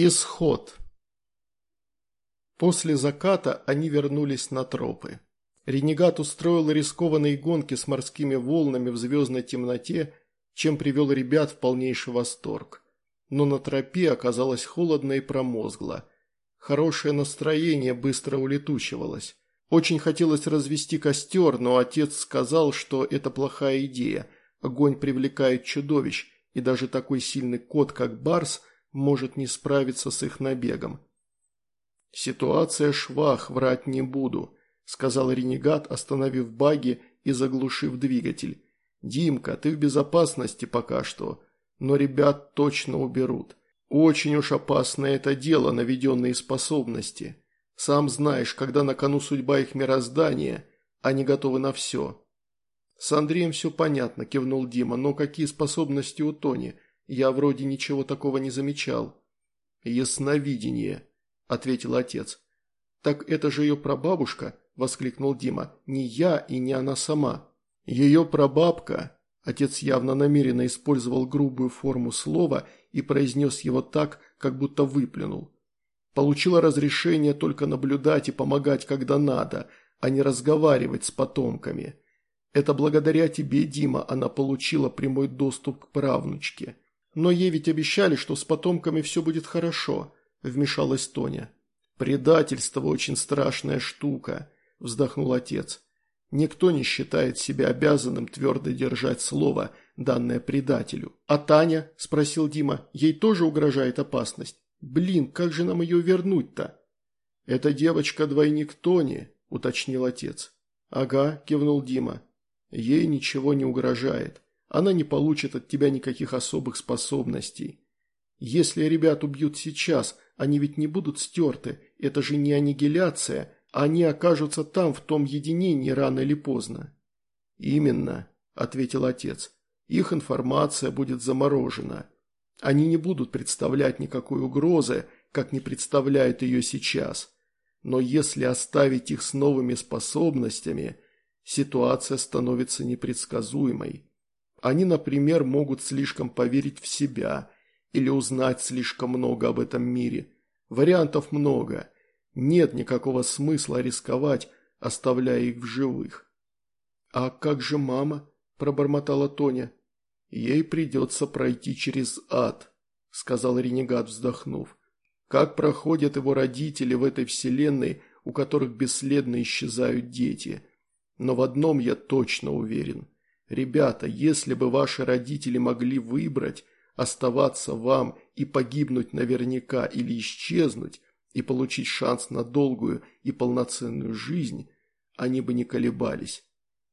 Исход. После заката они вернулись на тропы. Ренегат устроил рискованные гонки с морскими волнами в звездной темноте, чем привел ребят в полнейший восторг. Но на тропе оказалось холодно и промозгло. Хорошее настроение быстро улетучивалось. Очень хотелось развести костер, но отец сказал, что это плохая идея. Огонь привлекает чудовищ, и даже такой сильный кот, как Барс – может не справиться с их набегом. «Ситуация швах, врать не буду», – сказал ренегат, остановив баги и заглушив двигатель. «Димка, ты в безопасности пока что, но ребят точно уберут. Очень уж опасное это дело, наведенные способности. Сам знаешь, когда на кону судьба их мироздания, они готовы на все». «С Андреем все понятно», – кивнул Дима, – «но какие способности у Тони? Я вроде ничего такого не замечал. Ясновидение, ответил отец. Так это же ее прабабушка, воскликнул Дима. Не я и не она сама. Ее прабабка, отец явно намеренно использовал грубую форму слова и произнес его так, как будто выплюнул. Получила разрешение только наблюдать и помогать, когда надо, а не разговаривать с потомками. Это благодаря тебе, Дима, она получила прямой доступ к правнучке. «Но ей ведь обещали, что с потомками все будет хорошо», – вмешалась Тоня. «Предательство – очень страшная штука», – вздохнул отец. «Никто не считает себя обязанным твердо держать слово, данное предателю». «А Таня?» – спросил Дима. «Ей тоже угрожает опасность? Блин, как же нам ее вернуть-то?» «Это девочка-двойник Тони», – уточнил отец. «Ага», – кивнул Дима. «Ей ничего не угрожает. Она не получит от тебя никаких особых способностей. Если ребят убьют сейчас, они ведь не будут стерты, это же не аннигиляция, они окажутся там, в том единении, рано или поздно. Именно, ответил отец, их информация будет заморожена. Они не будут представлять никакой угрозы, как не представляют ее сейчас. Но если оставить их с новыми способностями, ситуация становится непредсказуемой. Они, например, могут слишком поверить в себя или узнать слишком много об этом мире. Вариантов много. Нет никакого смысла рисковать, оставляя их в живых. «А как же мама?» – пробормотала Тоня. «Ей придется пройти через ад», – сказал ренегат, вздохнув. «Как проходят его родители в этой вселенной, у которых бесследно исчезают дети. Но в одном я точно уверен – Ребята, если бы ваши родители могли выбрать, оставаться вам и погибнуть наверняка или исчезнуть, и получить шанс на долгую и полноценную жизнь, они бы не колебались.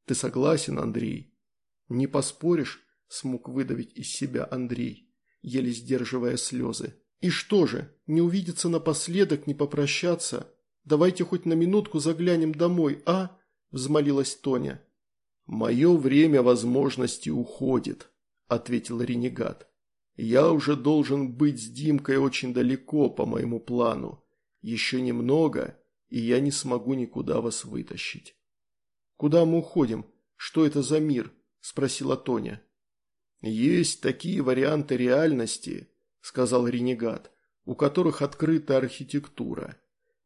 Ты согласен, Андрей? Не поспоришь, смог выдавить из себя Андрей, еле сдерживая слезы. И что же, не увидеться напоследок, не попрощаться? Давайте хоть на минутку заглянем домой, а? Взмолилась Тоня. «Мое время возможности уходит», – ответил ренегат. «Я уже должен быть с Димкой очень далеко по моему плану. Еще немного, и я не смогу никуда вас вытащить». «Куда мы уходим? Что это за мир?» – спросила Тоня. «Есть такие варианты реальности», – сказал ренегат, – «у которых открыта архитектура.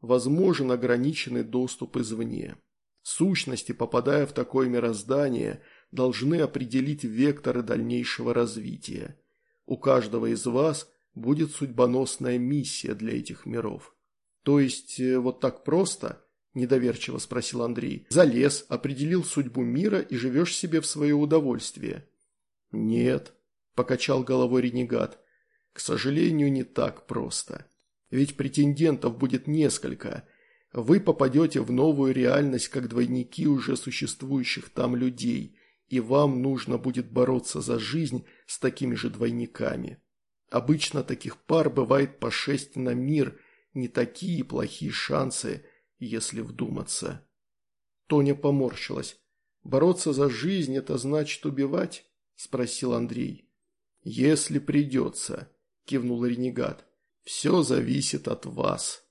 Возможен ограниченный доступ извне». Сущности, попадая в такое мироздание, должны определить векторы дальнейшего развития. У каждого из вас будет судьбоносная миссия для этих миров. То есть, э, вот так просто? Недоверчиво спросил Андрей. Залез, определил судьбу мира и живешь себе в свое удовольствие. Нет, покачал головой ренегат. К сожалению, не так просто. Ведь претендентов будет несколько – вы попадете в новую реальность, как двойники уже существующих там людей, и вам нужно будет бороться за жизнь с такими же двойниками. Обычно таких пар бывает по шесть на мир, не такие плохие шансы, если вдуматься. Тоня поморщилась. «Бороться за жизнь – это значит убивать?» – спросил Андрей. «Если придется», – кивнул ренегат. «Все зависит от вас»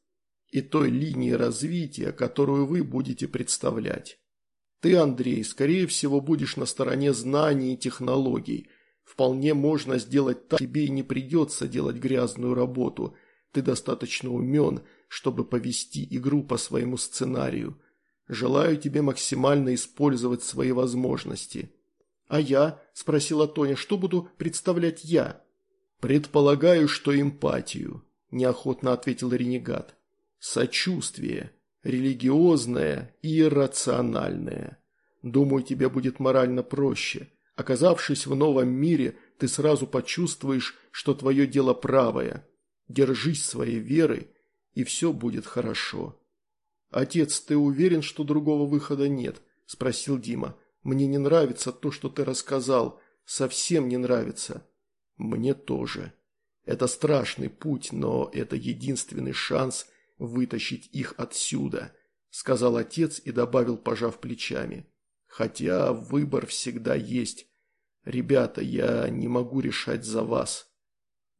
и той линии развития, которую вы будете представлять. Ты, Андрей, скорее всего, будешь на стороне знаний и технологий. Вполне можно сделать так, тебе и не придется делать грязную работу. ты достаточно умен, чтобы повести игру по своему сценарию. Желаю тебе максимально использовать свои возможности». «А я?» – спросила Тоня. «Что буду представлять я?» «Предполагаю, что эмпатию», – неохотно ответил ренегат. «Сочувствие, религиозное и иррациональное. Думаю, тебе будет морально проще. Оказавшись в новом мире, ты сразу почувствуешь, что твое дело правое. Держись своей веры, и все будет хорошо». «Отец, ты уверен, что другого выхода нет?» – спросил Дима. «Мне не нравится то, что ты рассказал. Совсем не нравится». «Мне тоже. Это страшный путь, но это единственный шанс вытащить их отсюда», – сказал отец и добавил, пожав плечами. «Хотя выбор всегда есть. Ребята, я не могу решать за вас».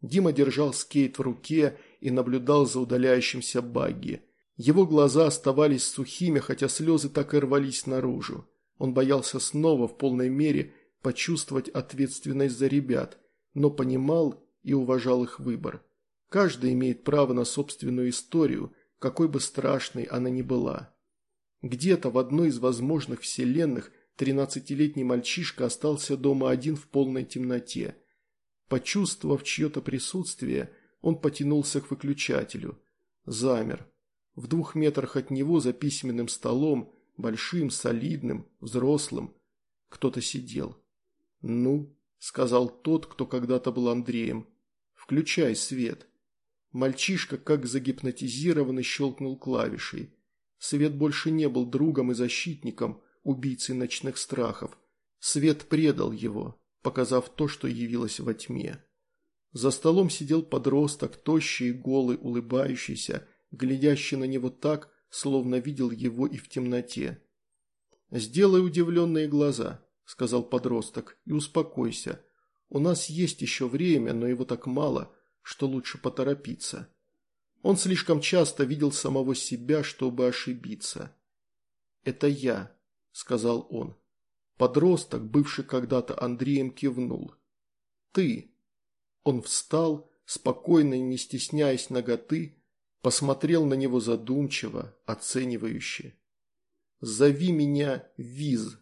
Дима держал скейт в руке и наблюдал за удаляющимся багги. Его глаза оставались сухими, хотя слезы так и рвались наружу. Он боялся снова в полной мере почувствовать ответственность за ребят, но понимал и уважал их выбор. Каждый имеет право на собственную историю, какой бы страшной она ни была. Где-то в одной из возможных вселенных тринадцатилетний мальчишка остался дома один в полной темноте. Почувствовав чье-то присутствие, он потянулся к выключателю. Замер. В двух метрах от него за письменным столом, большим, солидным, взрослым, кто-то сидел. «Ну», – сказал тот, кто когда-то был Андреем, – «включай свет». Мальчишка, как загипнотизированный, щелкнул клавишей. Свет больше не был другом и защитником, убийцей ночных страхов. Свет предал его, показав то, что явилось во тьме. За столом сидел подросток, тощий, голый, улыбающийся, глядящий на него так, словно видел его и в темноте. «Сделай удивленные глаза», – сказал подросток, – «и успокойся. У нас есть еще время, но его так мало, что лучше поторопиться». Он слишком часто видел самого себя, чтобы ошибиться. «Это я», – сказал он. Подросток, бывший когда-то Андреем, кивнул. «Ты». Он встал, спокойно и не стесняясь ноготы, посмотрел на него задумчиво, оценивающе. «Зови меня Виз»,